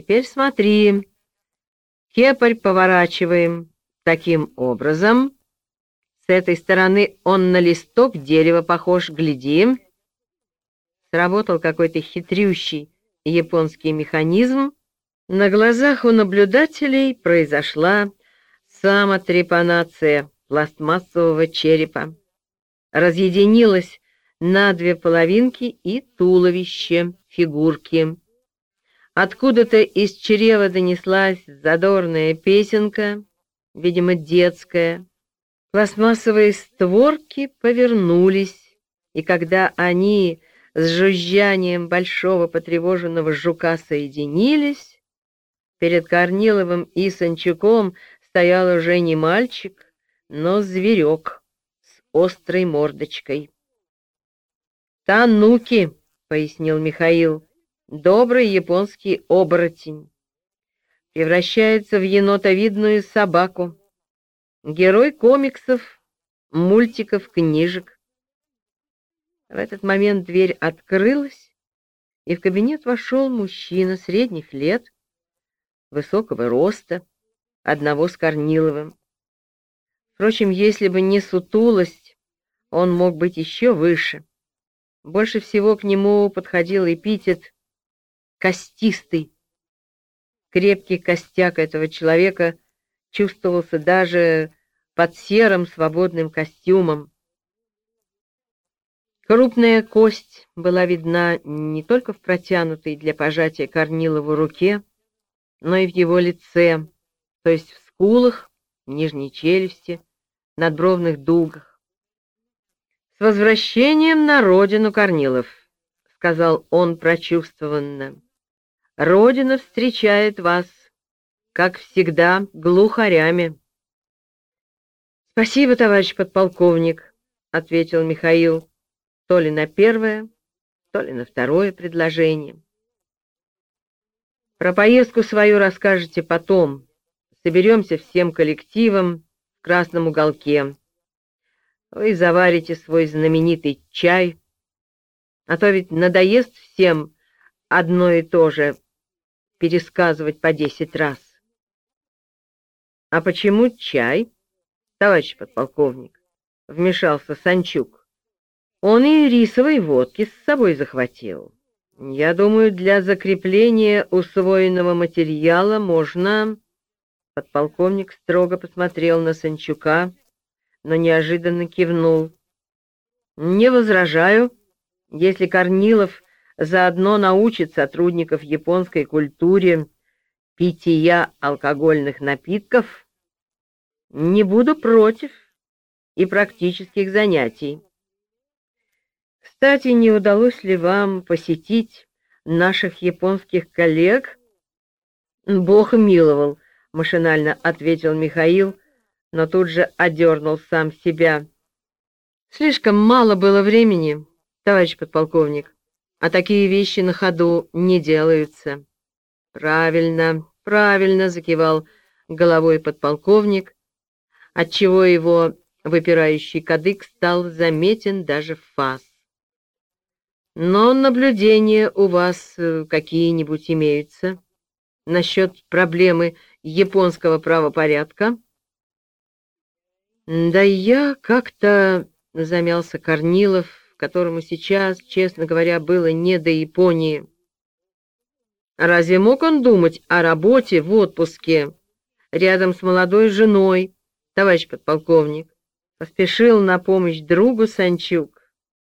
Теперь смотри. Кепарь поворачиваем таким образом. С этой стороны он на листок дерева похож, гляди. Сработал какой-то хитрющий японский механизм. На глазах у наблюдателей произошла самотрепанация пластмассового черепа. Разъединилась на две половинки и туловище фигурки. Откуда-то из чрева донеслась задорная песенка, видимо, детская. Пластмассовые створки повернулись, и когда они с жужжанием большого потревоженного жука соединились, перед Корниловым и Санчуком стоял уже не мальчик, но зверек с острой мордочкой. «Тануки», — пояснил Михаил, — «добрый японский оборотень. Превращается в енотовидную собаку. Герой комиксов, мультиков, книжек. В этот момент дверь открылась, и в кабинет вошел мужчина средних лет, высокого роста, одного с Корниловым. Впрочем, если бы не сутулость, он мог быть еще выше. Больше всего к нему подходил эпитет «костистый». Крепкий костяк этого человека чувствовался даже под серым свободным костюмом. Крупная кость была видна не только в протянутой для пожатия Корнилову руке, но и в его лице, то есть в скулах, нижней челюсти, надбровных дугах. «С возвращением на родину, Корнилов!» — сказал он прочувствованно. «Родина встречает вас, как всегда, глухарями». «Спасибо, товарищ подполковник», — ответил Михаил то ли на первое, то ли на второе предложение. Про поездку свою расскажете потом. Соберемся всем коллективом в красном уголке. Вы заварите свой знаменитый чай, а то ведь надоест всем одно и то же пересказывать по десять раз. — А почему чай, товарищ подполковник? — вмешался Санчук. Он и рисовой водки с собой захватил. Я думаю, для закрепления усвоенного материала можно...» Подполковник строго посмотрел на Санчука, но неожиданно кивнул. «Не возражаю, если Корнилов заодно научит сотрудников японской культуре питья алкогольных напитков, не буду против и практических занятий. Кстати, не удалось ли вам посетить наших японских коллег? Бог миловал, машинально ответил Михаил, но тут же одернул сам себя. Слишком мало было времени, товарищ подполковник, а такие вещи на ходу не делаются. Правильно, правильно, закивал головой подполковник, отчего его выпирающий кадык стал заметен даже в фас. Но наблюдения у вас э, какие-нибудь имеются насчет проблемы японского правопорядка? Да я как-то замялся Корнилов, которому сейчас, честно говоря, было не до Японии. Разве мог он думать о работе в отпуске рядом с молодой женой, товарищ подполковник? Поспешил на помощь другу Санчук.